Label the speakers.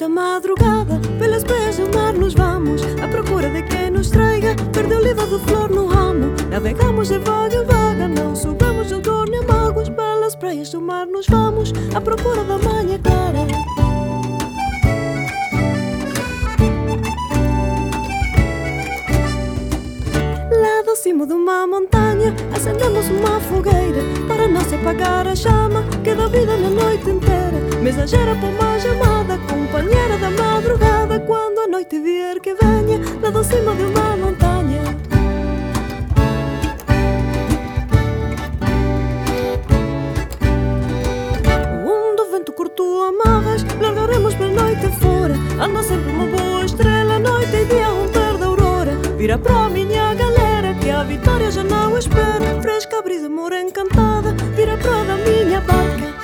Speaker 1: esta madrugada, pelas praias do mar nos vamos, à procura de quem nos traiga, verde oliva de flor no ramo. Navegamos de vaga em vaga, não subamos de dor nem mágoas, pelas praias do mar nos vamos, à procura da manhã clara. Lá do cimo de uma montanha, acendemos uma fogueira, para não se apagar a chama, que dá vida na noite inteira. Mensageira para uma quando a noite vier que venha Lá do cima de uma montanha. Onde o vento cortou amarras Largaremos pela noite fora. Anda sempre uma boa estrela Noite e dia um da aurora. Vira para a minha galera Que a vitória já não espera. Fresca brisa, amor encantada Vira para da minha barca.